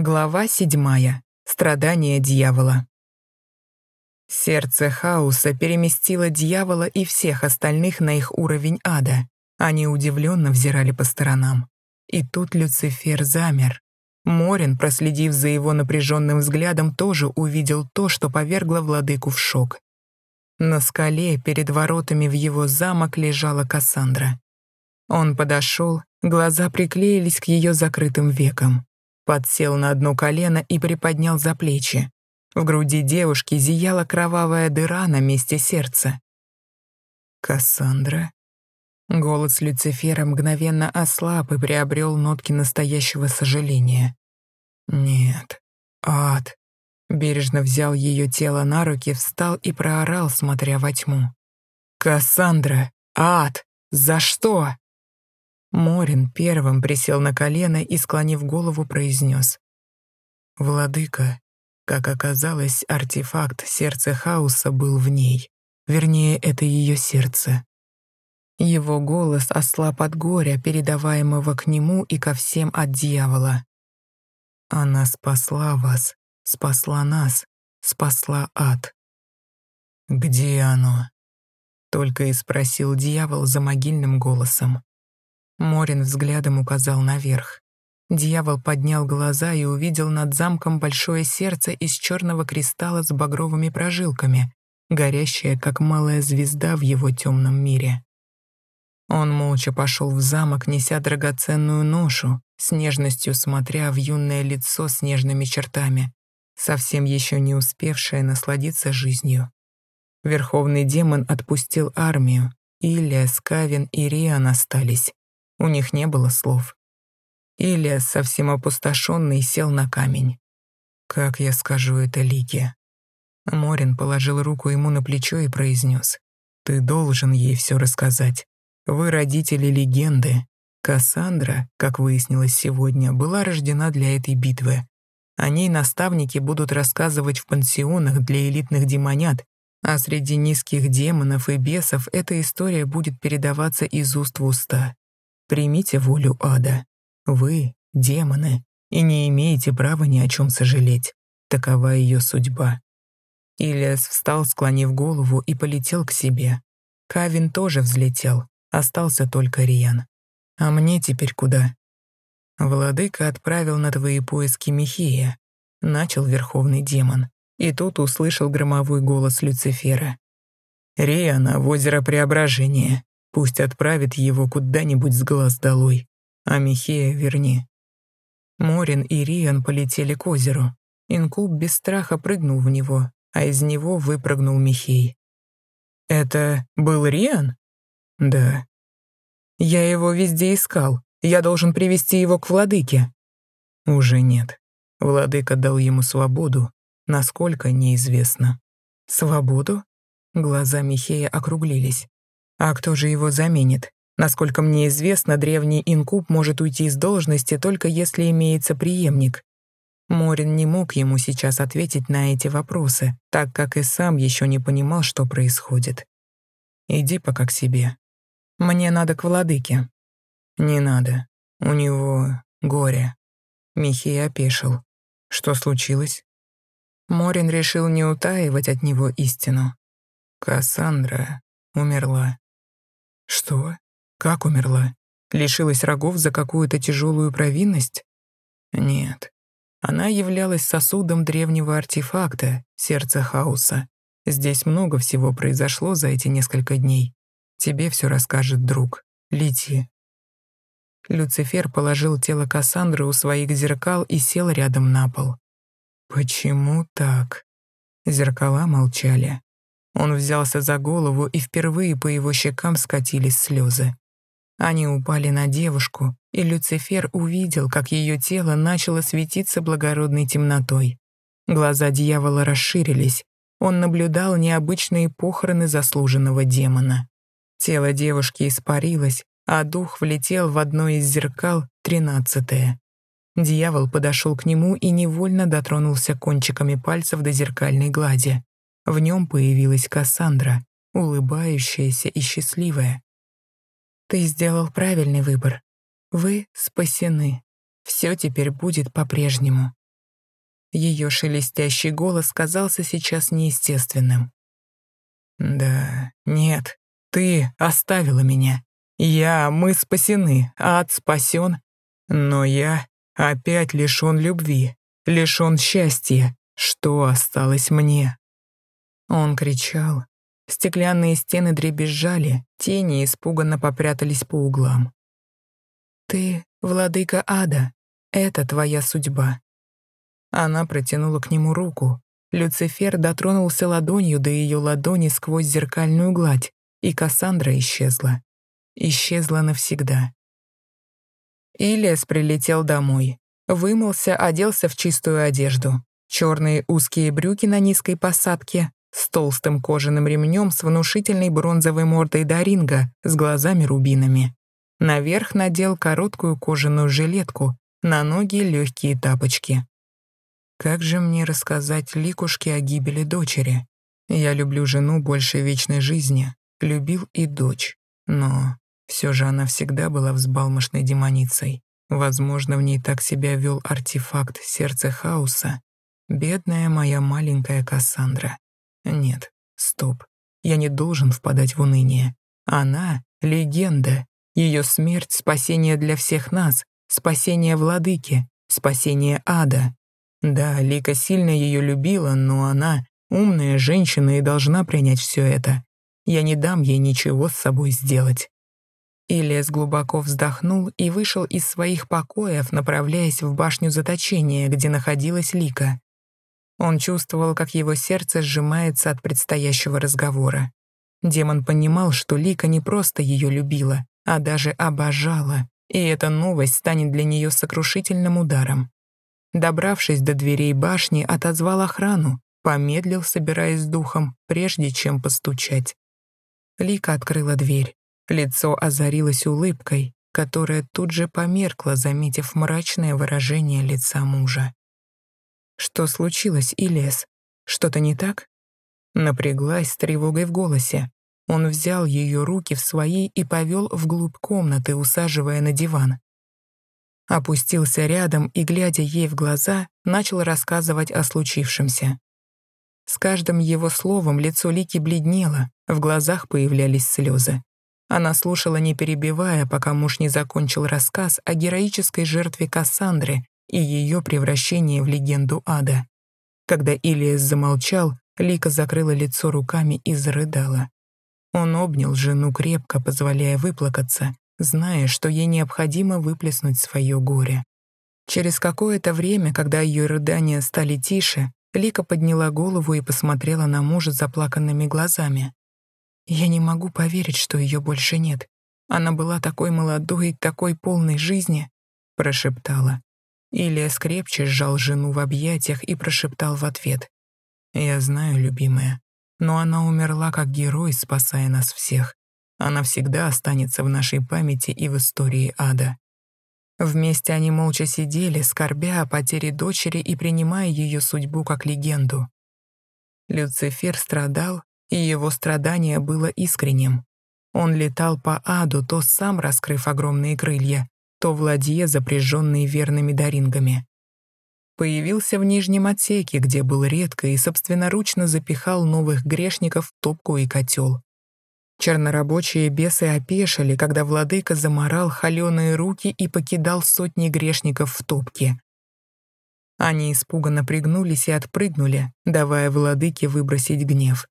Глава седьмая. Страдания дьявола. Сердце хаоса переместило дьявола и всех остальных на их уровень ада. Они удивленно взирали по сторонам. И тут Люцифер замер. Морин, проследив за его напряженным взглядом, тоже увидел то, что повергло владыку в шок. На скале перед воротами в его замок лежала Кассандра. Он подошел, глаза приклеились к ее закрытым векам подсел на одно колено и приподнял за плечи. В груди девушки зияла кровавая дыра на месте сердца. «Кассандра?» Голос Люцифера мгновенно ослаб и приобрел нотки настоящего сожаления. «Нет, ад». Бережно взял ее тело на руки, встал и проорал, смотря во тьму. «Кассандра! Ад! За что?» Морин первым присел на колено и, склонив голову, произнес. «Владыка, как оказалось, артефакт сердца хаоса был в ней. Вернее, это ее сердце». Его голос ослаб от горя, передаваемого к нему и ко всем от дьявола. «Она спасла вас, спасла нас, спасла ад». «Где оно?» — только и спросил дьявол за могильным голосом. Морин взглядом указал наверх. Дьявол поднял глаза и увидел над замком большое сердце из черного кристалла с багровыми прожилками, горящее, как малая звезда в его темном мире. Он молча пошел в замок, неся драгоценную ношу, с нежностью смотря в юное лицо с нежными чертами, совсем еще не успевшее насладиться жизнью. Верховный демон отпустил армию, Илья, Скавин и Риан остались. У них не было слов. Илья, совсем опустошенный, сел на камень. «Как я скажу это Лике?» Морин положил руку ему на плечо и произнес. «Ты должен ей все рассказать. Вы родители легенды. Кассандра, как выяснилось сегодня, была рождена для этой битвы. О ней наставники будут рассказывать в пансионах для элитных демонят, а среди низких демонов и бесов эта история будет передаваться из уст в уста. Примите волю ада. Вы — демоны, и не имеете права ни о чем сожалеть. Такова ее судьба. Ильяс встал, склонив голову, и полетел к себе. Кавин тоже взлетел, остался только Риан. А мне теперь куда? Владыка отправил на твои поиски Михея. Начал верховный демон. И тут услышал громовой голос Люцифера. «Риана в озеро Преображения. Пусть отправит его куда-нибудь с глаз долой, а Михея верни. Морин и Риан полетели к озеру. Инкуб без страха прыгнул в него, а из него выпрыгнул Михей. «Это был Риан?» «Да». «Я его везде искал. Я должен привести его к владыке». «Уже нет. Владыка дал ему свободу, насколько неизвестно». «Свободу?» Глаза Михея округлились. А кто же его заменит? Насколько мне известно, древний инкуб может уйти из должности только если имеется преемник. Морин не мог ему сейчас ответить на эти вопросы, так как и сам еще не понимал, что происходит. «Иди пока к себе. Мне надо к владыке». «Не надо. У него горе». Михей опешил. «Что случилось?» Морин решил не утаивать от него истину. Кассандра умерла. Что? Как умерла? Лишилась рогов за какую-то тяжелую провинность? Нет. Она являлась сосудом древнего артефакта, сердца хаоса. Здесь много всего произошло за эти несколько дней. Тебе все расскажет друг. Лети. Люцифер положил тело Кассандры у своих зеркал и сел рядом на пол. Почему так? Зеркала молчали. Он взялся за голову, и впервые по его щекам скатились слезы. Они упали на девушку, и Люцифер увидел, как ее тело начало светиться благородной темнотой. Глаза дьявола расширились. Он наблюдал необычные похороны заслуженного демона. Тело девушки испарилось, а дух влетел в одно из зеркал, тринадцатое. Дьявол подошел к нему и невольно дотронулся кончиками пальцев до зеркальной глади. В нем появилась Кассандра, улыбающаяся и счастливая. «Ты сделал правильный выбор. Вы спасены. Все теперь будет по-прежнему. Ее шелестящий голос казался сейчас неестественным. «Да, нет, ты оставила меня. Я, мы спасены, ад спасен. Но я опять лишен любви, лишен счастья. Что осталось мне?» Он кричал. Стеклянные стены дребезжали, тени испуганно попрятались по углам. «Ты — владыка ада. Это твоя судьба». Она протянула к нему руку. Люцифер дотронулся ладонью до ее ладони сквозь зеркальную гладь, и Кассандра исчезла. Исчезла навсегда. Илиас прилетел домой. Вымылся, оделся в чистую одежду. Черные узкие брюки на низкой посадке, с толстым кожаным ремнем с внушительной бронзовой мордой Даринга с глазами-рубинами. Наверх надел короткую кожаную жилетку, на ноги легкие тапочки. Как же мне рассказать Ликушке о гибели дочери? Я люблю жену больше вечной жизни, любил и дочь, но все же она всегда была взбалмошной демоницей. Возможно, в ней так себя вел артефакт сердца хаоса. Бедная моя маленькая Кассандра. Нет, стоп. Я не должен впадать в уныние. Она — легенда. Ее смерть — спасение для всех нас, спасение владыки, спасение ада. Да, Лика сильно ее любила, но она — умная женщина и должна принять все это. Я не дам ей ничего с собой сделать. Илиас глубоко вздохнул и вышел из своих покоев, направляясь в башню заточения, где находилась Лика. Он чувствовал, как его сердце сжимается от предстоящего разговора. Демон понимал, что Лика не просто ее любила, а даже обожала, и эта новость станет для нее сокрушительным ударом. Добравшись до дверей башни, отозвал охрану, помедлил, собираясь с духом, прежде чем постучать. Лика открыла дверь. Лицо озарилось улыбкой, которая тут же померкла, заметив мрачное выражение лица мужа. Что случилось, Илес? Что-то не так? Напряглась с тревогой в голосе. Он взял ее руки в свои и повел вглубь комнаты, усаживая на диван. Опустился рядом и, глядя ей в глаза, начал рассказывать о случившемся. С каждым его словом лицо Лики бледнело, в глазах появлялись слезы. Она слушала, не перебивая, пока муж не закончил рассказ о героической жертве Кассандры и ее превращение в легенду ада. Когда Илиас замолчал, Лика закрыла лицо руками и зарыдала. Он обнял жену крепко, позволяя выплакаться, зная, что ей необходимо выплеснуть свое горе. Через какое-то время, когда ее рыдания стали тише, Лика подняла голову и посмотрела на мужа заплаканными глазами. «Я не могу поверить, что ее больше нет. Она была такой молодой, такой полной жизни», — прошептала. Илья скрепче сжал жену в объятиях и прошептал в ответ. «Я знаю, любимая, но она умерла как герой, спасая нас всех. Она всегда останется в нашей памяти и в истории ада». Вместе они молча сидели, скорбя о потере дочери и принимая ее судьбу как легенду. Люцифер страдал, и его страдание было искренним. Он летал по аду, то сам раскрыв огромные крылья, то в ладье, запряженной верными дарингами. Появился в нижнем отсеке, где был редко и собственноручно запихал новых грешников в топку и котел. Чернорабочие бесы опешили, когда владыка заморал холеные руки и покидал сотни грешников в топке. Они испуганно пригнулись и отпрыгнули, давая владыке выбросить гнев.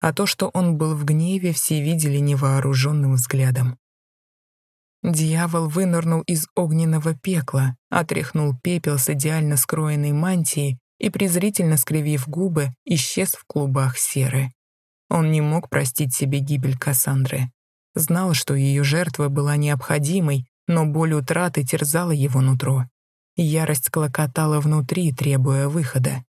А то, что он был в гневе, все видели невооруженным взглядом. Дьявол вынырнул из огненного пекла, отряхнул пепел с идеально скроенной мантии и, презрительно скривив губы, исчез в клубах серы. Он не мог простить себе гибель Кассандры. Знал, что ее жертва была необходимой, но боль утраты терзала его нутро. Ярость клокотала внутри, требуя выхода.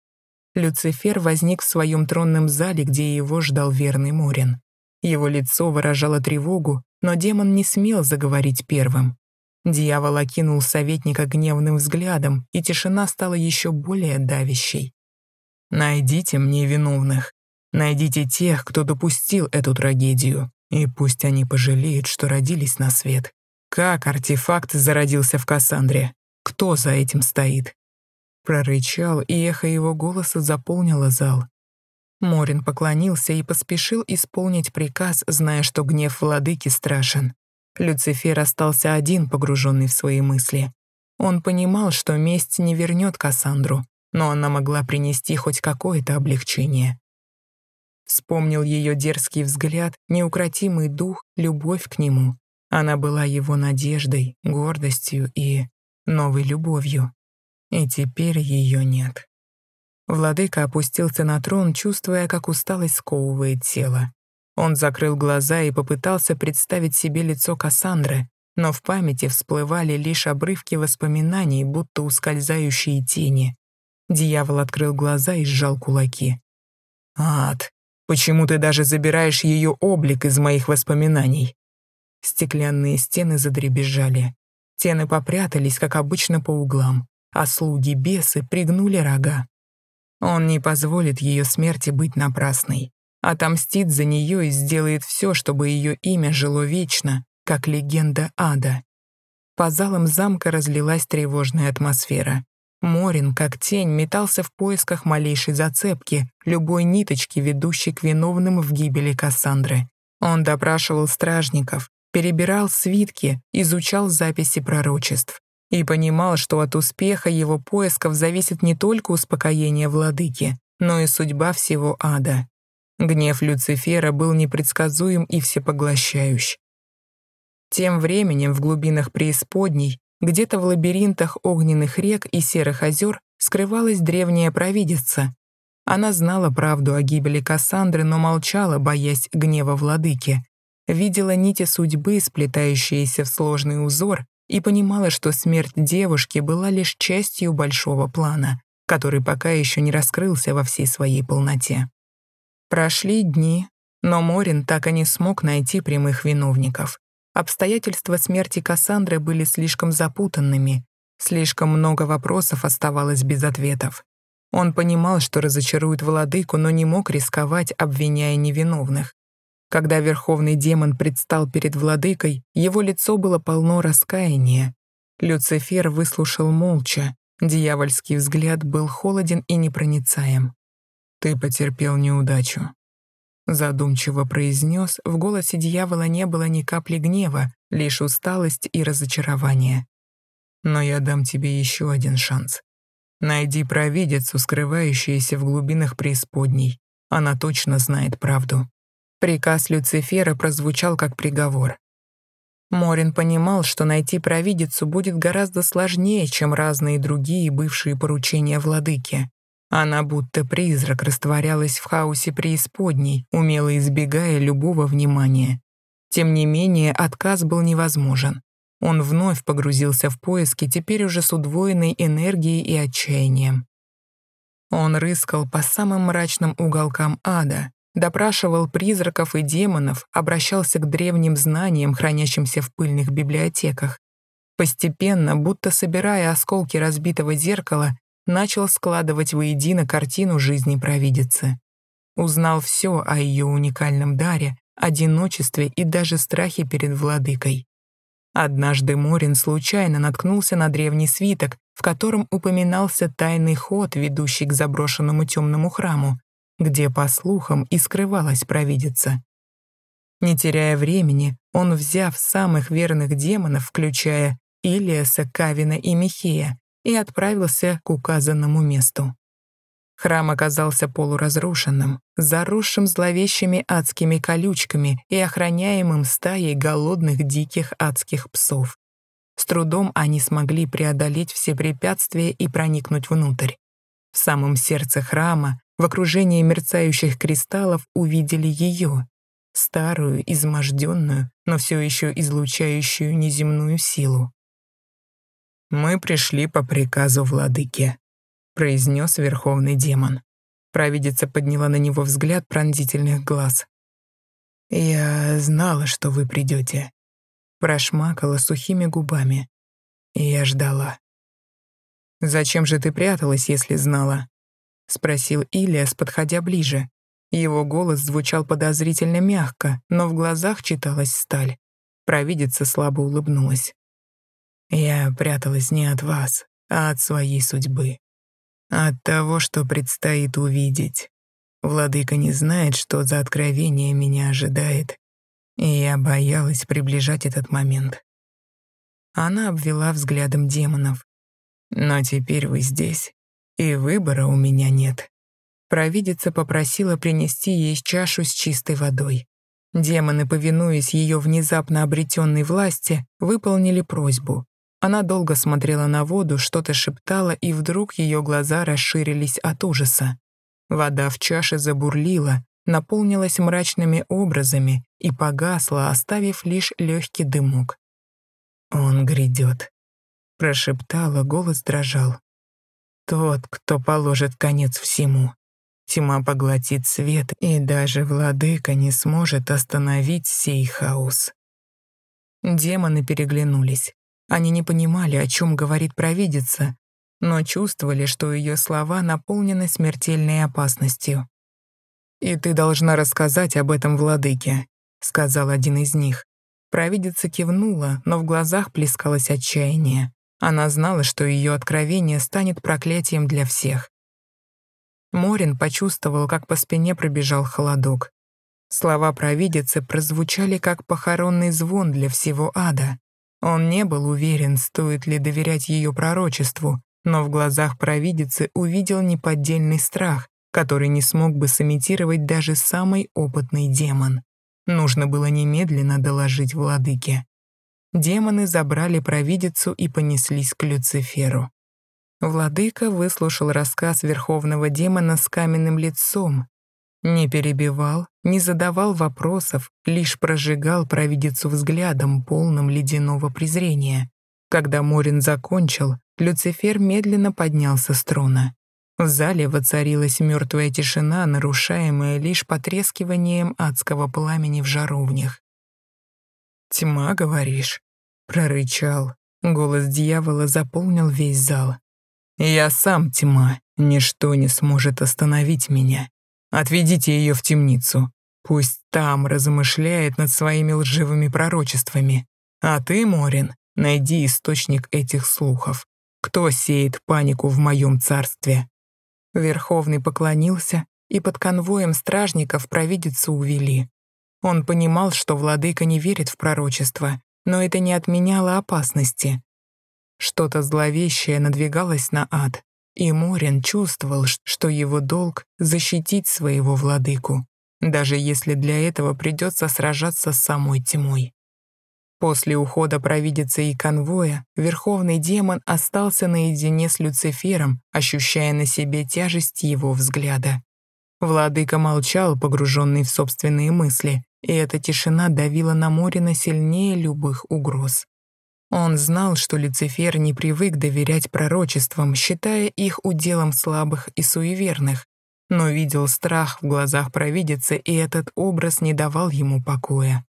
Люцифер возник в своем тронном зале, где его ждал верный Морин. Его лицо выражало тревогу, но демон не смел заговорить первым. Дьявол окинул советника гневным взглядом, и тишина стала еще более давящей. «Найдите мне виновных. Найдите тех, кто допустил эту трагедию, и пусть они пожалеют, что родились на свет. Как артефакт зародился в Кассандре? Кто за этим стоит?» прорычал, и эхо его голоса заполнило зал. Морин поклонился и поспешил исполнить приказ, зная, что гнев владыки страшен. Люцифер остался один, погруженный в свои мысли. Он понимал, что месть не вернет Кассандру, но она могла принести хоть какое-то облегчение. Вспомнил ее дерзкий взгляд, неукротимый дух, любовь к нему. Она была его надеждой, гордостью и новой любовью. И теперь ее нет. Владыка опустился на трон, чувствуя, как усталость сковывает тело. Он закрыл глаза и попытался представить себе лицо Кассандры, но в памяти всплывали лишь обрывки воспоминаний, будто ускользающие тени. Дьявол открыл глаза и сжал кулаки. «Ад, почему ты даже забираешь ее облик из моих воспоминаний?» Стеклянные стены задребезжали. Стены попрятались, как обычно, по углам, а слуги-бесы пригнули рога. Он не позволит ее смерти быть напрасной. Отомстит за нее и сделает все, чтобы ее имя жило вечно, как легенда ада. По залам замка разлилась тревожная атмосфера. Морин, как тень, метался в поисках малейшей зацепки, любой ниточки, ведущей к виновным в гибели Кассандры. Он допрашивал стражников, перебирал свитки, изучал записи пророчеств и понимал, что от успеха его поисков зависит не только успокоение владыки, но и судьба всего ада. Гнев Люцифера был непредсказуем и всепоглощающ. Тем временем в глубинах преисподней где-то в лабиринтах огненных рек и серых озер скрывалась древняя провидица. Она знала правду о гибели Кассандры, но молчала, боясь гнева владыки. Видела нити судьбы, сплетающиеся в сложный узор, и понимала, что смерть девушки была лишь частью большого плана, который пока еще не раскрылся во всей своей полноте. Прошли дни, но Морин так и не смог найти прямых виновников. Обстоятельства смерти Кассандры были слишком запутанными, слишком много вопросов оставалось без ответов. Он понимал, что разочарует владыку, но не мог рисковать, обвиняя невиновных. Когда верховный демон предстал перед владыкой, его лицо было полно раскаяния. Люцифер выслушал молча, дьявольский взгляд был холоден и непроницаем. «Ты потерпел неудачу задумчиво произнес, в голосе дьявола не было ни капли гнева, лишь усталость и разочарование. Но я дам тебе еще один шанс. Найди провидицу, скрывающуюся в глубинах преисподней. Она точно знает правду. Приказ Люцифера прозвучал как приговор. Морин понимал, что найти провидицу будет гораздо сложнее, чем разные другие бывшие поручения владыки. Она будто призрак растворялась в хаосе преисподней, умело избегая любого внимания. Тем не менее, отказ был невозможен. Он вновь погрузился в поиски, теперь уже с удвоенной энергией и отчаянием. Он рыскал по самым мрачным уголкам ада, допрашивал призраков и демонов, обращался к древним знаниям, хранящимся в пыльных библиотеках. Постепенно, будто собирая осколки разбитого зеркала, начал складывать воедино картину жизни провидицы. Узнал все о ее уникальном даре, одиночестве и даже страхе перед владыкой. Однажды Морин случайно наткнулся на древний свиток, в котором упоминался тайный ход, ведущий к заброшенному темному храму, где, по слухам, и скрывалась провидица. Не теряя времени, он, взяв самых верных демонов, включая Илиаса, Кавина и Михея, и отправился к указанному месту. Храм оказался полуразрушенным, заросшим зловещими адскими колючками и охраняемым стаей голодных диких адских псов. С трудом они смогли преодолеть все препятствия и проникнуть внутрь. В самом сердце храма, в окружении мерцающих кристаллов, увидели ее, старую, изможденную, но все еще излучающую неземную силу. «Мы пришли по приказу владыки», — произнес верховный демон. Провидица подняла на него взгляд пронзительных глаз. «Я знала, что вы придете», — прошмакала сухими губами. Я ждала. «Зачем же ты пряталась, если знала?» — спросил Илиас, подходя ближе. Его голос звучал подозрительно мягко, но в глазах читалась сталь. Провидица слабо улыбнулась. Я пряталась не от вас, а от своей судьбы. От того, что предстоит увидеть. Владыка не знает, что за откровение меня ожидает, и я боялась приближать этот момент. Она обвела взглядом демонов. «Но теперь вы здесь, и выбора у меня нет». Провидица попросила принести ей чашу с чистой водой. Демоны, повинуясь ее внезапно обретенной власти, выполнили просьбу. Она долго смотрела на воду, что-то шептала, и вдруг ее глаза расширились от ужаса. Вода в чаше забурлила, наполнилась мрачными образами и погасла, оставив лишь легкий дымок. «Он грядет», — прошептала, голос дрожал. «Тот, кто положит конец всему. Тьма поглотит свет, и даже владыка не сможет остановить сей хаос». Демоны переглянулись. Они не понимали, о чем говорит провидица, но чувствовали, что ее слова наполнены смертельной опасностью. «И ты должна рассказать об этом владыке», — сказал один из них. Провидица кивнула, но в глазах плескалось отчаяние. Она знала, что ее откровение станет проклятием для всех. Морин почувствовал, как по спине пробежал холодок. Слова провидицы прозвучали, как похоронный звон для всего ада. Он не был уверен, стоит ли доверять ее пророчеству, но в глазах провидицы увидел неподдельный страх, который не смог бы сымитировать даже самый опытный демон. Нужно было немедленно доложить владыке. Демоны забрали провидицу и понеслись к Люциферу. Владыка выслушал рассказ верховного демона с каменным лицом, не перебивал, не задавал вопросов, лишь прожигал провидицу взглядом, полным ледяного презрения. Когда Морин закончил, Люцифер медленно поднялся с трона. В зале воцарилась мертвая тишина, нарушаемая лишь потрескиванием адского пламени в жаровнях. «Тьма, говоришь?» — прорычал. Голос дьявола заполнил весь зал. «Я сам тьма, ничто не сможет остановить меня. Отведите ее в темницу. Пусть там размышляет над своими лживыми пророчествами. А ты, Морин, найди источник этих слухов. Кто сеет панику в моем царстве?» Верховный поклонился, и под конвоем стражников провидицу увели. Он понимал, что владыка не верит в пророчество, но это не отменяло опасности. Что-то зловещее надвигалось на ад, и Морин чувствовал, что его долг — защитить своего владыку, даже если для этого придется сражаться с самой тьмой. После ухода провидицы и конвоя верховный демон остался наедине с Люцифером, ощущая на себе тяжесть его взгляда. Владыка молчал, погруженный в собственные мысли, и эта тишина давила на Морина сильнее любых угроз. Он знал, что Люцифер не привык доверять пророчествам, считая их уделом слабых и суеверных, но видел страх в глазах провидицы, и этот образ не давал ему покоя.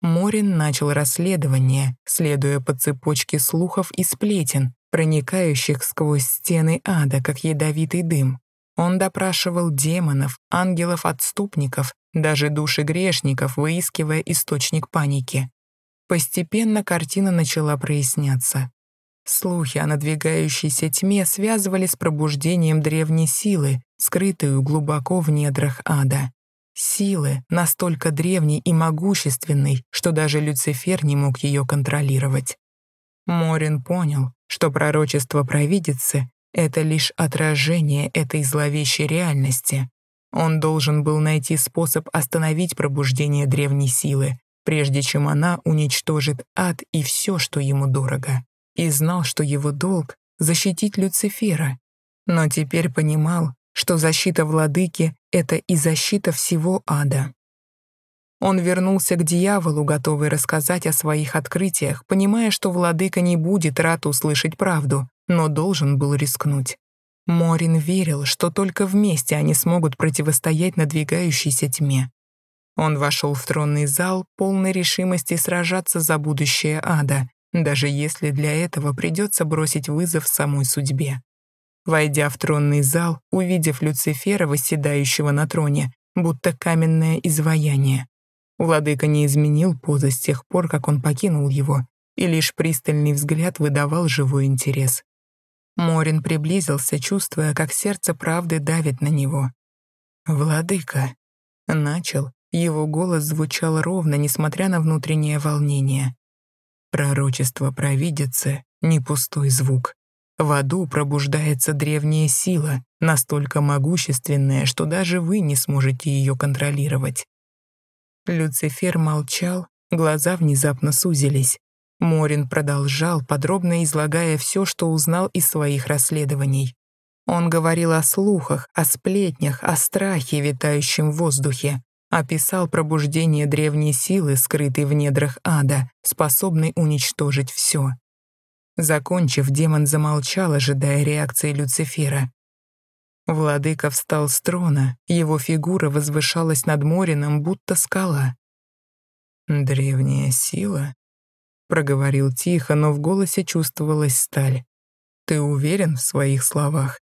Морин начал расследование, следуя по цепочке слухов и сплетен, проникающих сквозь стены ада, как ядовитый дым. Он допрашивал демонов, ангелов-отступников, даже души грешников, выискивая источник паники. Постепенно картина начала проясняться. Слухи о надвигающейся тьме связывали с пробуждением древней силы, скрытой глубоко в недрах ада. Силы, настолько древней и могущественной, что даже Люцифер не мог ее контролировать. Морин понял, что пророчество провидицы — это лишь отражение этой зловещей реальности. Он должен был найти способ остановить пробуждение древней силы, прежде чем она уничтожит ад и все, что ему дорого. И знал, что его долг — защитить Люцифера. Но теперь понимал, что защита владыки — это и защита всего ада. Он вернулся к дьяволу, готовый рассказать о своих открытиях, понимая, что владыка не будет рад услышать правду, но должен был рискнуть. Морин верил, что только вместе они смогут противостоять надвигающейся тьме. Он вошел в тронный зал, полной решимости сражаться за будущее ада, даже если для этого придется бросить вызов самой судьбе. Войдя в тронный зал, увидев Люцифера, восседающего на троне, будто каменное изваяние, владыка не изменил позы с тех пор, как он покинул его, и лишь пристальный взгляд выдавал живой интерес. Морин приблизился, чувствуя, как сердце правды давит на него. «Владыка!» — начал. Его голос звучал ровно, несмотря на внутреннее волнение. Пророчество провидицы — не пустой звук. В аду пробуждается древняя сила, настолько могущественная, что даже вы не сможете ее контролировать. Люцифер молчал, глаза внезапно сузились. Морин продолжал, подробно излагая все, что узнал из своих расследований. Он говорил о слухах, о сплетнях, о страхе, витающем в воздухе. Описал пробуждение древней силы, скрытой в недрах ада, способной уничтожить все. Закончив, демон замолчал, ожидая реакции Люцифера. Владыка встал с трона, его фигура возвышалась над Морином, будто скала. «Древняя сила?» — проговорил тихо, но в голосе чувствовалась сталь. «Ты уверен в своих словах?»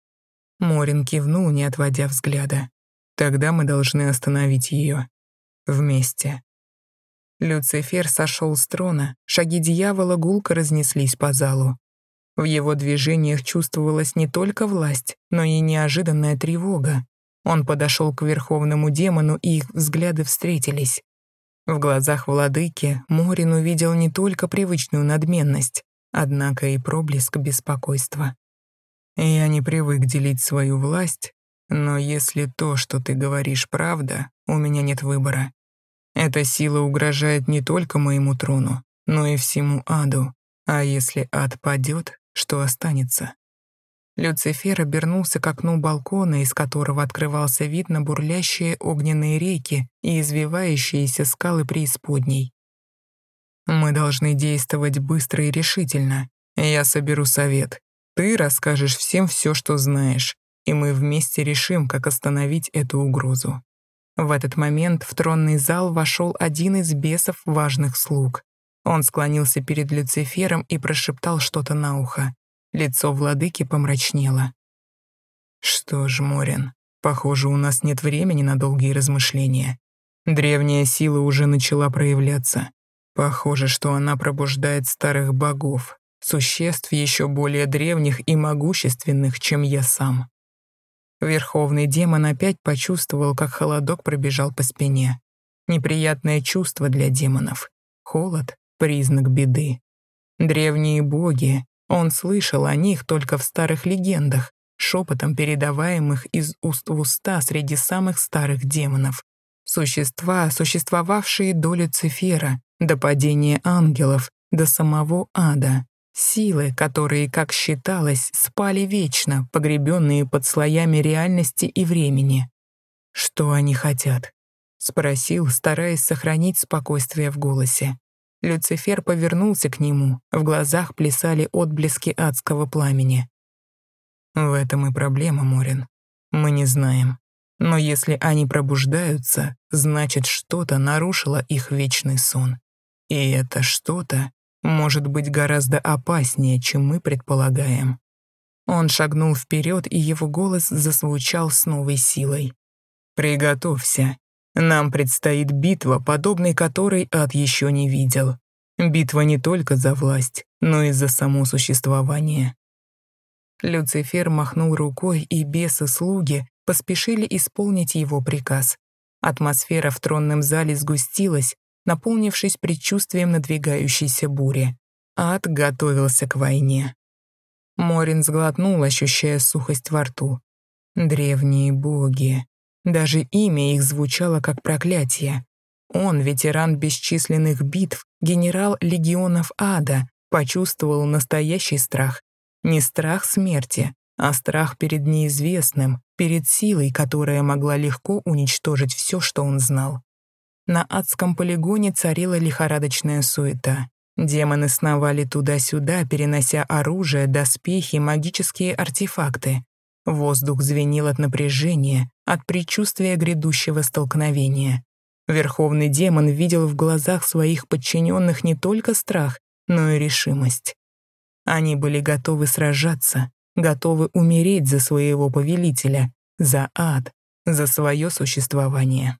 Морин кивнул, не отводя взгляда. «Тогда мы должны остановить ее. Вместе». Люцифер сошел с трона, шаги дьявола гулко разнеслись по залу. В его движениях чувствовалась не только власть, но и неожиданная тревога. Он подошел к верховному демону, и их взгляды встретились. В глазах владыки Морин увидел не только привычную надменность, однако и проблеск беспокойства. «Я не привык делить свою власть, но если то, что ты говоришь, правда, у меня нет выбора. Эта сила угрожает не только моему трону, но и всему аду, а если ад падет, что останется?» Люцифер обернулся к окну балкона, из которого открывался вид на бурлящие огненные реки и извивающиеся скалы преисподней. «Мы должны действовать быстро и решительно. Я соберу совет. Ты расскажешь всем все, что знаешь, и мы вместе решим, как остановить эту угрозу». В этот момент в тронный зал вошел один из бесов важных слуг. Он склонился перед Люцифером и прошептал что-то на ухо. Лицо владыки помрачнело. «Что ж, Морин, похоже, у нас нет времени на долгие размышления. Древняя сила уже начала проявляться. Похоже, что она пробуждает старых богов, существ еще более древних и могущественных, чем я сам». Верховный демон опять почувствовал, как холодок пробежал по спине. Неприятное чувство для демонов. Холод — признак беды. Древние боги, он слышал о них только в старых легендах, шепотом передаваемых из уст в уста среди самых старых демонов. Существа, существовавшие до Люцифера, до падения ангелов, до самого ада. Силы, которые, как считалось, спали вечно, погребенные под слоями реальности и времени. «Что они хотят?» — спросил, стараясь сохранить спокойствие в голосе. Люцифер повернулся к нему, в глазах плясали отблески адского пламени. В этом и проблема, Морин. Мы не знаем. Но если они пробуждаются, значит, что-то нарушило их вечный сон. И это что-то может быть гораздо опаснее, чем мы предполагаем. Он шагнул вперед, и его голос зазвучал с новой силой. «Приготовься. Нам предстоит битва, подобной которой ад еще не видел. Битва не только за власть, но и за само существование. Люцифер махнул рукой, и бесы-слуги поспешили исполнить его приказ. Атмосфера в тронном зале сгустилась, наполнившись предчувствием надвигающейся бури. Ад готовился к войне. Морин сглотнул, ощущая сухость во рту. Древние боги. Даже имя их звучало как проклятие. Он, ветеран бесчисленных битв, генерал легионов ада, почувствовал настоящий страх. Не страх смерти, а страх перед неизвестным, перед силой, которая могла легко уничтожить все, что он знал. На адском полигоне царила лихорадочная суета. Демоны сновали туда-сюда, перенося оружие, доспехи, магические артефакты. Воздух звенел от напряжения, от предчувствия грядущего столкновения. Верховный демон видел в глазах своих подчиненных не только страх, но и решимость. Они были готовы сражаться, готовы умереть за своего повелителя, за ад, за свое существование.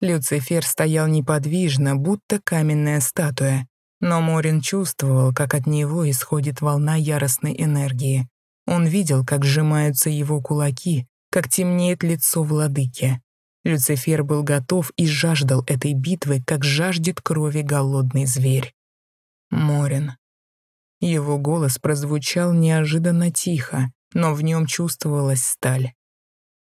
Люцифер стоял неподвижно, будто каменная статуя, но Морин чувствовал, как от него исходит волна яростной энергии, Он видел, как сжимаются его кулаки, как темнеет лицо владыки. Люцифер был готов и жаждал этой битвы, как жаждет крови голодный зверь. Морин. Его голос прозвучал неожиданно тихо, но в нем чувствовалась сталь.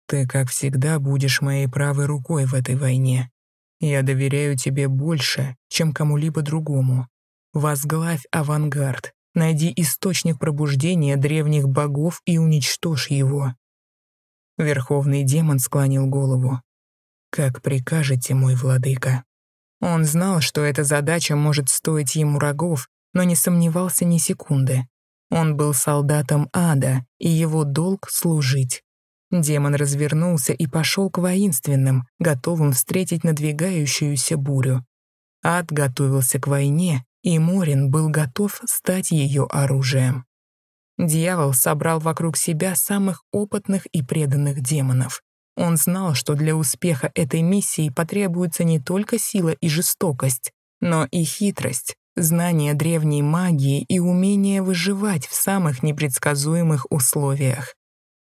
«Ты, как всегда, будешь моей правой рукой в этой войне. Я доверяю тебе больше, чем кому-либо другому. Возглавь авангард, найди источник пробуждения древних богов и уничтожь его». Верховный демон склонил голову. «Как прикажете, мой владыка». Он знал, что эта задача может стоить ему рогов, но не сомневался ни секунды. Он был солдатом ада, и его долг — служить. Демон развернулся и пошел к воинственным, готовым встретить надвигающуюся бурю. Ад готовился к войне, и Морин был готов стать ее оружием. Дьявол собрал вокруг себя самых опытных и преданных демонов. Он знал, что для успеха этой миссии потребуется не только сила и жестокость, но и хитрость, знание древней магии и умение выживать в самых непредсказуемых условиях.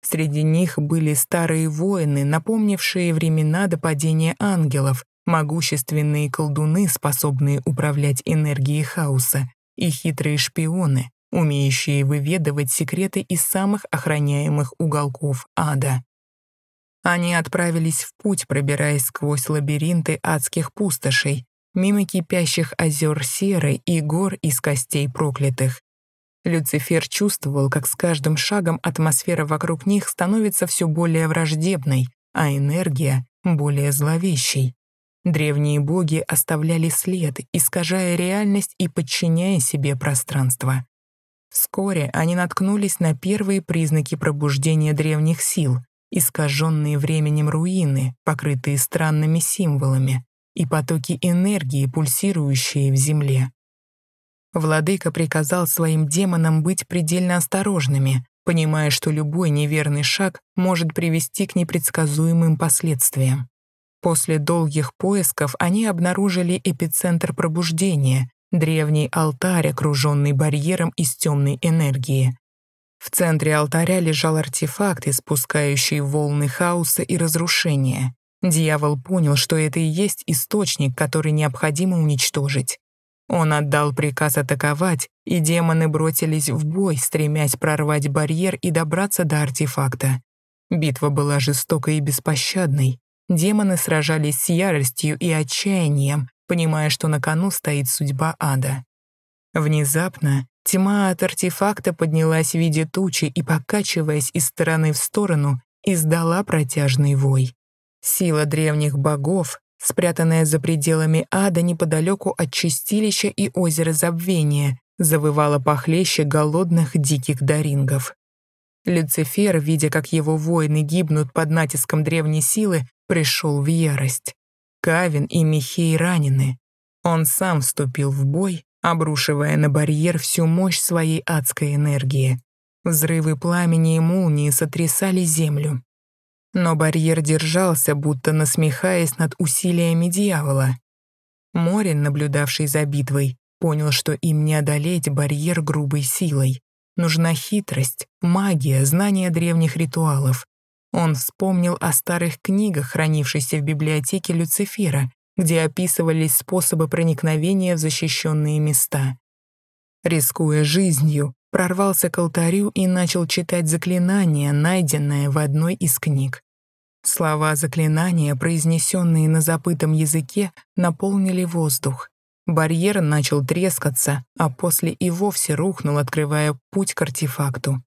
Среди них были старые воины, напомнившие времена до падения ангелов, могущественные колдуны, способные управлять энергией хаоса, и хитрые шпионы, умеющие выведывать секреты из самых охраняемых уголков ада. Они отправились в путь, пробираясь сквозь лабиринты адских пустошей, мимо кипящих озер серы и гор из костей проклятых. Люцифер чувствовал, как с каждым шагом атмосфера вокруг них становится все более враждебной, а энергия — более зловещей. Древние боги оставляли след, искажая реальность и подчиняя себе пространство. Вскоре они наткнулись на первые признаки пробуждения древних сил, искаженные временем руины, покрытые странными символами, и потоки энергии, пульсирующие в земле. Владыка приказал своим демонам быть предельно осторожными, понимая, что любой неверный шаг может привести к непредсказуемым последствиям. После долгих поисков они обнаружили эпицентр пробуждения, древний алтарь, окруженный барьером из темной энергии. В центре алтаря лежал артефакт, испускающий волны хаоса и разрушения. Дьявол понял, что это и есть источник, который необходимо уничтожить. Он отдал приказ атаковать, и демоны бросились в бой, стремясь прорвать барьер и добраться до артефакта. Битва была жестокой и беспощадной. Демоны сражались с яростью и отчаянием, понимая, что на кону стоит судьба ада. Внезапно тьма от артефакта поднялась в виде тучи и, покачиваясь из стороны в сторону, издала протяжный вой. Сила древних богов, спрятанная за пределами ада неподалеку от чистилища и озера Забвения, завывала похлеще голодных диких дарингов. Люцифер, видя, как его воины гибнут под натиском древней силы, пришел в ярость. Кавин и Михей ранены. Он сам вступил в бой, обрушивая на барьер всю мощь своей адской энергии. Взрывы пламени и молнии сотрясали землю. Но барьер держался, будто насмехаясь над усилиями дьявола. Морин, наблюдавший за битвой, понял, что им не одолеть барьер грубой силой. Нужна хитрость, магия, знание древних ритуалов. Он вспомнил о старых книгах, хранившихся в библиотеке Люцифера, где описывались способы проникновения в защищенные места. Рискуя жизнью, прорвался к алтарю и начал читать заклинание, найденное в одной из книг. Слова заклинания, произнесенные на запытом языке, наполнили воздух. Барьер начал трескаться, а после и вовсе рухнул, открывая путь к артефакту.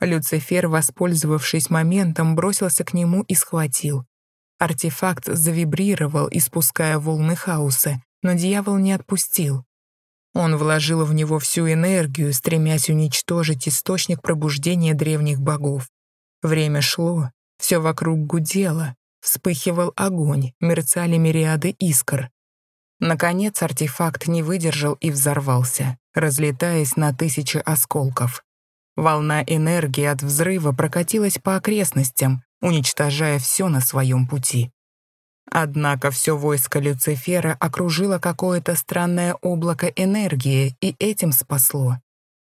Люцифер, воспользовавшись моментом, бросился к нему и схватил. Артефакт завибрировал, испуская волны хаоса, но дьявол не отпустил. Он вложил в него всю энергию, стремясь уничтожить источник пробуждения древних богов. Время шло, все вокруг гудело, вспыхивал огонь, мерцали мириады искр. Наконец артефакт не выдержал и взорвался, разлетаясь на тысячи осколков. Волна энергии от взрыва прокатилась по окрестностям, уничтожая все на своем пути. Однако все войско Люцифера окружило какое-то странное облако энергии, и этим спасло.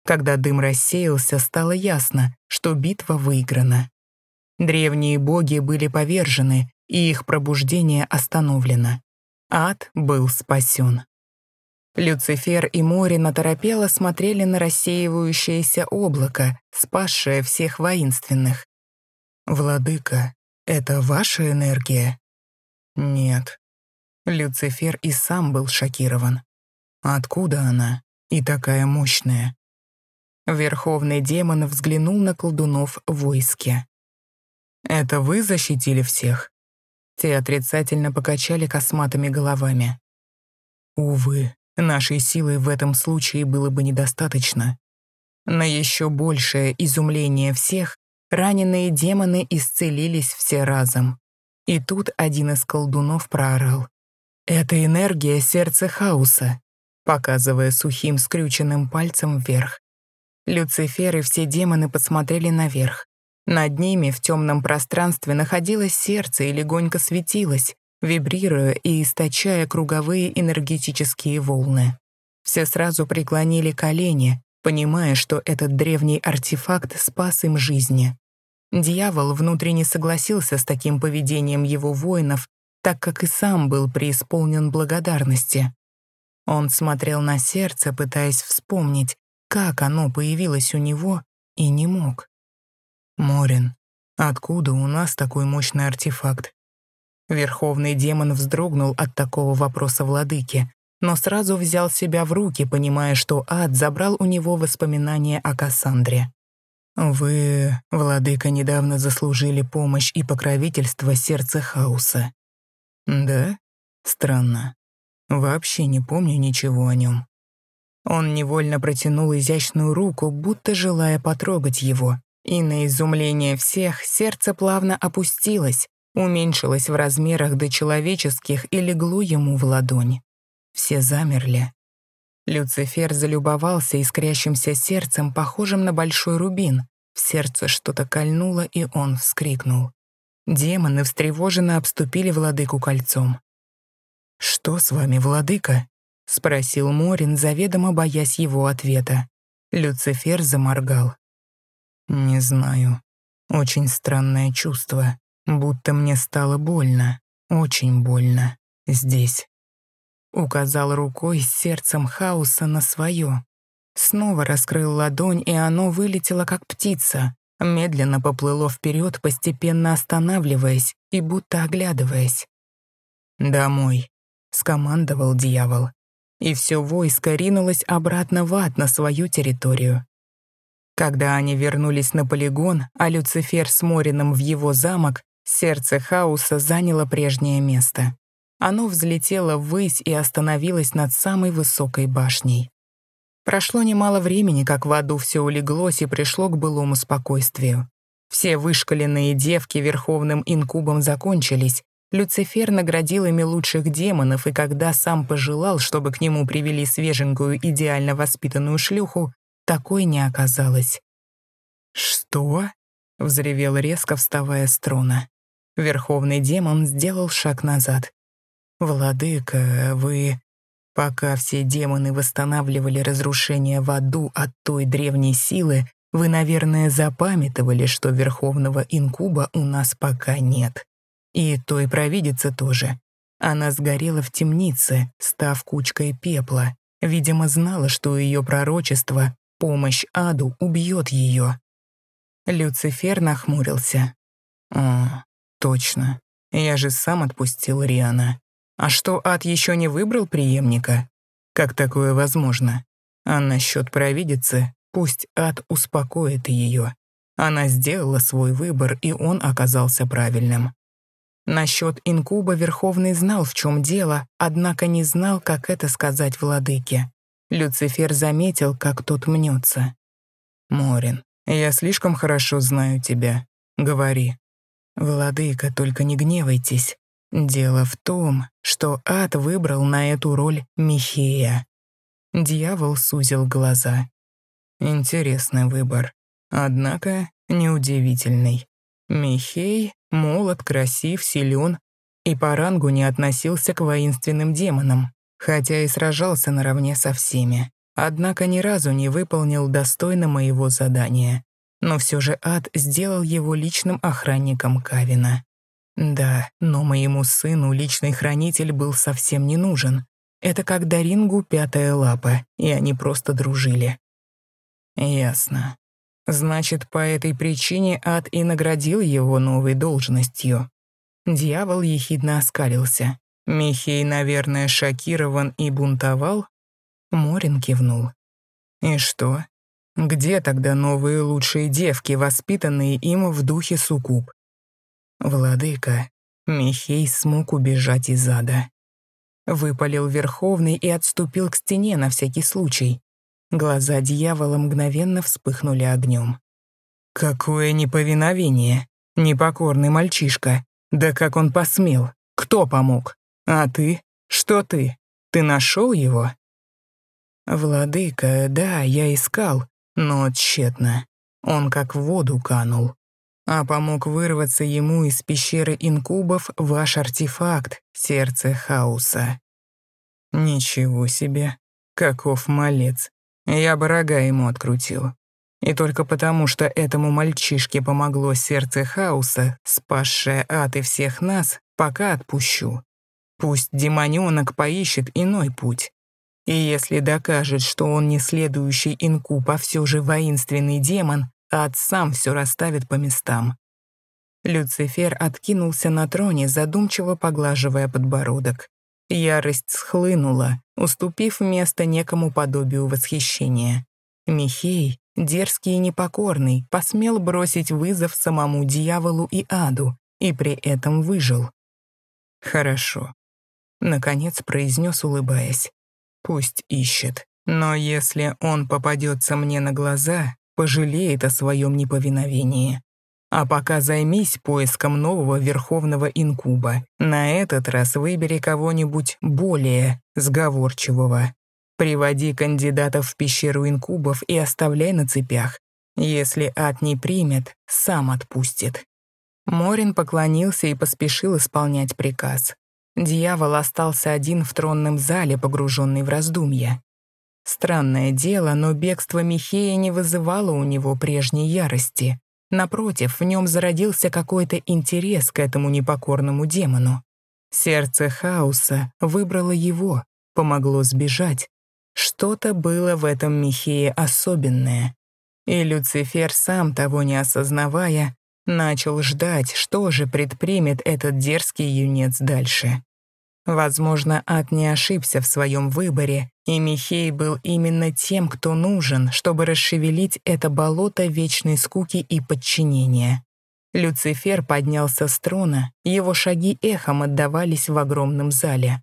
Когда дым рассеялся, стало ясно, что битва выиграна. Древние боги были повержены, и их пробуждение остановлено. Ад был спасен. Люцифер и море наторопело смотрели на рассеивающееся облако, спасшее всех воинственных. «Владыка, это ваша энергия?» «Нет». Люцифер и сам был шокирован. «Откуда она? И такая мощная?» Верховный демон взглянул на колдунов в войске. «Это вы защитили всех?» Те отрицательно покачали косматыми головами. «Увы, нашей силы в этом случае было бы недостаточно. На еще большее изумление всех раненые демоны исцелились все разом. И тут один из колдунов проорал. «Это энергия сердца хаоса», показывая сухим скрюченным пальцем вверх. Люцифер и все демоны посмотрели наверх. Над ними в темном пространстве находилось сердце и легонько светилось, вибрируя и источая круговые энергетические волны. Все сразу преклонили колени, понимая, что этот древний артефакт спас им жизни. Дьявол внутренне согласился с таким поведением его воинов, так как и сам был преисполнен благодарности. Он смотрел на сердце, пытаясь вспомнить, как оно появилось у него, и не мог. Морин, откуда у нас такой мощный артефакт? Верховный демон вздрогнул от такого вопроса владыки, но сразу взял себя в руки, понимая, что ад забрал у него воспоминания о Кассандре. «Вы, владыка, недавно заслужили помощь и покровительство сердца хаоса». «Да? Странно. Вообще не помню ничего о нем». Он невольно протянул изящную руку, будто желая потрогать его, и на изумление всех сердце плавно опустилось, уменьшилось в размерах до человеческих и легло ему в ладонь. Все замерли. Люцифер залюбовался искрящимся сердцем, похожим на большой рубин. В сердце что-то кольнуло, и он вскрикнул. Демоны встревоженно обступили владыку кольцом. «Что с вами, владыка?» — спросил Морин, заведомо боясь его ответа. Люцифер заморгал. Не знаю. Очень странное чувство. Будто мне стало больно. Очень больно. Здесь. Указал рукой с сердцем хаоса на свое. Снова раскрыл ладонь, и оно вылетело, как птица. Медленно поплыло вперед, постепенно останавливаясь и будто оглядываясь. «Домой», — скомандовал дьявол. И все войско ринулось обратно в ад на свою территорию. Когда они вернулись на полигон, а Люцифер с Морином в его замок, сердце хаоса заняло прежнее место. Оно взлетело ввысь и остановилось над самой высокой башней. Прошло немало времени, как в аду все улеглось и пришло к былому спокойствию. Все вышкаленные девки верховным инкубом закончились, Люцифер наградил ими лучших демонов, и когда сам пожелал, чтобы к нему привели свеженькую идеально воспитанную шлюху, такой не оказалось. «Что?» — взревел резко, вставая с трона. Верховный демон сделал шаг назад. «Владыка, вы...» Пока все демоны восстанавливали разрушение в аду от той древней силы, вы, наверное, запамятовали, что Верховного Инкуба у нас пока нет. И той провидицы тоже. Она сгорела в темнице, став кучкой пепла. Видимо, знала, что ее пророчество Помощь аду убьет ее. Люцифер нахмурился. О, точно. Я же сам отпустил Риана. А что, ад еще не выбрал преемника? Как такое возможно? А насчет провидицы, пусть ад успокоит ее. Она сделала свой выбор, и он оказался правильным. Насчет инкуба Верховный знал, в чем дело, однако не знал, как это сказать владыке. Люцифер заметил, как тот мнется. «Морин, я слишком хорошо знаю тебя. Говори». «Владыка, только не гневайтесь. Дело в том, что ад выбрал на эту роль Михея». Дьявол сузил глаза. Интересный выбор. Однако неудивительный. Михей молод, красив, силен и по рангу не относился к воинственным демонам хотя и сражался наравне со всеми. однако ни разу не выполнил достойно моего задания. Но все же ад сделал его личным охранником Кавина. Да, но моему сыну личный хранитель был совсем не нужен. Это как Дарингу пятая лапа, и они просто дружили. Ясно. Значит, по этой причине ад и наградил его новой должностью. Дьявол ехидно оскалился. Михей, наверное, шокирован и бунтовал? Морин кивнул. И что? Где тогда новые лучшие девки, воспитанные им в духе суккуб? Владыка, Михей смог убежать из ада. Выпалил Верховный и отступил к стене на всякий случай. Глаза дьявола мгновенно вспыхнули огнем. «Какое неповиновение! Непокорный мальчишка! Да как он посмел? Кто помог? А ты? Что ты? Ты нашел его?» «Владыка, да, я искал, но тщетно. Он как в воду канул а помог вырваться ему из пещеры инкубов ваш артефакт, сердце хаоса. Ничего себе, каков малец. Я бы рога ему открутил. И только потому, что этому мальчишке помогло сердце хаоса, спасшее ад и всех нас, пока отпущу. Пусть демонёнок поищет иной путь. И если докажет, что он не следующий инкуб, а все же воинственный демон, ад сам все расставит по местам. Люцифер откинулся на троне, задумчиво поглаживая подбородок. Ярость схлынула, уступив место некому подобию восхищения. Михей, дерзкий и непокорный, посмел бросить вызов самому дьяволу и аду, и при этом выжил. «Хорошо», — наконец произнес, улыбаясь. «Пусть ищет, но если он попадется мне на глаза, пожалеет о своем неповиновении. А пока займись поиском нового верховного инкуба. На этот раз выбери кого-нибудь более сговорчивого. Приводи кандидатов в пещеру инкубов и оставляй на цепях. Если ад не примет, сам отпустит». Морин поклонился и поспешил исполнять приказ. Дьявол остался один в тронном зале, погруженный в раздумья. Странное дело, но бегство Михея не вызывало у него прежней ярости. Напротив, в нем зародился какой-то интерес к этому непокорному демону. Сердце хаоса выбрало его, помогло сбежать. Что-то было в этом Михее особенное. И Люцифер, сам того не осознавая, начал ждать, что же предпримет этот дерзкий юнец дальше. Возможно, ад не ошибся в своем выборе, и Михей был именно тем, кто нужен, чтобы расшевелить это болото вечной скуки и подчинения. Люцифер поднялся с трона, его шаги эхом отдавались в огромном зале.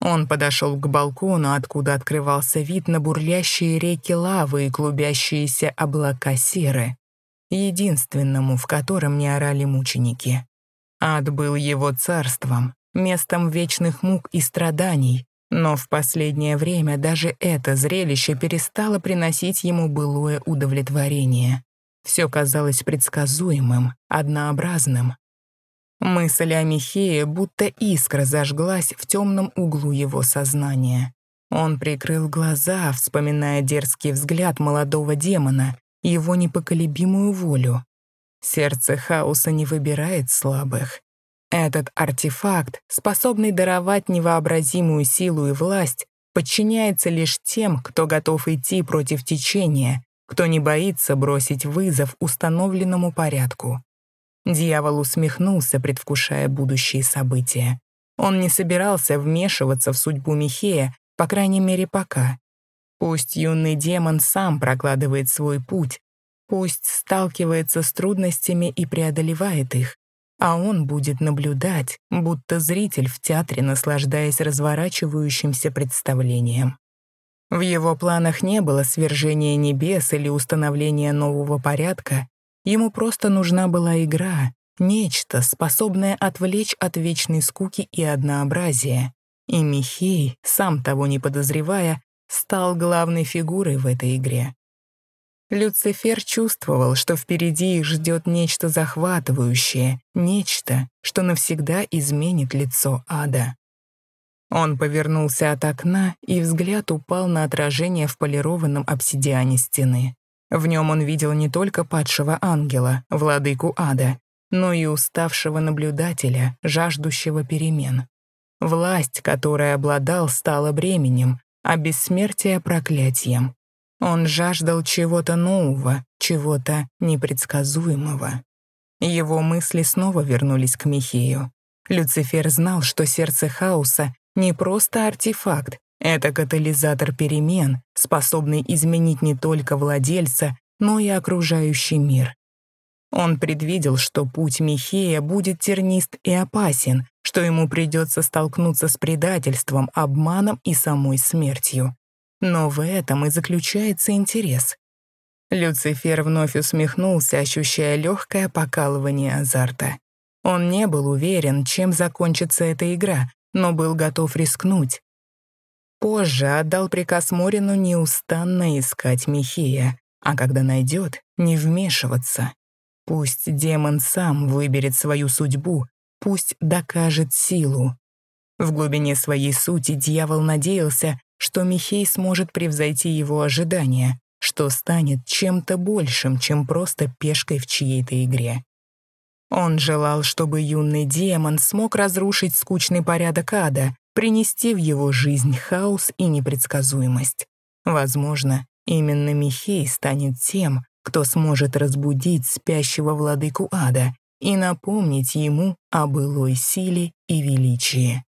Он подошел к балкону, откуда открывался вид на бурлящие реки лавы и клубящиеся облака серы, единственному, в котором не орали мученики. Ад был его царством, местом вечных мук и страданий, но в последнее время даже это зрелище перестало приносить ему былое удовлетворение. Все казалось предсказуемым, однообразным. Мысль о Михее будто искра зажглась в темном углу его сознания. Он прикрыл глаза, вспоминая дерзкий взгляд молодого демона, его непоколебимую волю. Сердце хаоса не выбирает слабых, этот артефакт, способный даровать невообразимую силу и власть, подчиняется лишь тем, кто готов идти против течения, кто не боится бросить вызов установленному порядку. Дьявол усмехнулся, предвкушая будущие события. Он не собирался вмешиваться в судьбу Михея, по крайней мере, пока. Пусть юный демон сам прокладывает свой путь, пусть сталкивается с трудностями и преодолевает их, а он будет наблюдать, будто зритель в театре, наслаждаясь разворачивающимся представлением. В его планах не было свержения небес или установления нового порядка, ему просто нужна была игра, нечто, способное отвлечь от вечной скуки и однообразия. И Михей, сам того не подозревая, стал главной фигурой в этой игре. Люцифер чувствовал, что впереди их ждет нечто захватывающее, нечто, что навсегда изменит лицо ада. Он повернулся от окна, и взгляд упал на отражение в полированном обсидиане стены. В нем он видел не только падшего ангела, владыку ада, но и уставшего наблюдателя, жаждущего перемен. Власть, которой обладал, стала бременем, а бессмертие — проклятием. Он жаждал чего-то нового, чего-то непредсказуемого. Его мысли снова вернулись к Михею. Люцифер знал, что сердце хаоса не просто артефакт, это катализатор перемен, способный изменить не только владельца, но и окружающий мир. Он предвидел, что путь Михея будет тернист и опасен, что ему придется столкнуться с предательством, обманом и самой смертью. Но в этом и заключается интерес. Люцифер вновь усмехнулся, ощущая легкое покалывание азарта. Он не был уверен, чем закончится эта игра, но был готов рискнуть. Позже отдал приказ Морину неустанно искать Михея, а когда найдет, не вмешиваться. Пусть демон сам выберет свою судьбу, пусть докажет силу. В глубине своей сути дьявол надеялся, что Михей сможет превзойти его ожидания, что станет чем-то большим, чем просто пешкой в чьей-то игре. Он желал, чтобы юный демон смог разрушить скучный порядок ада, принести в его жизнь хаос и непредсказуемость. Возможно, именно Михей станет тем, кто сможет разбудить спящего владыку ада и напомнить ему о былой силе и величии.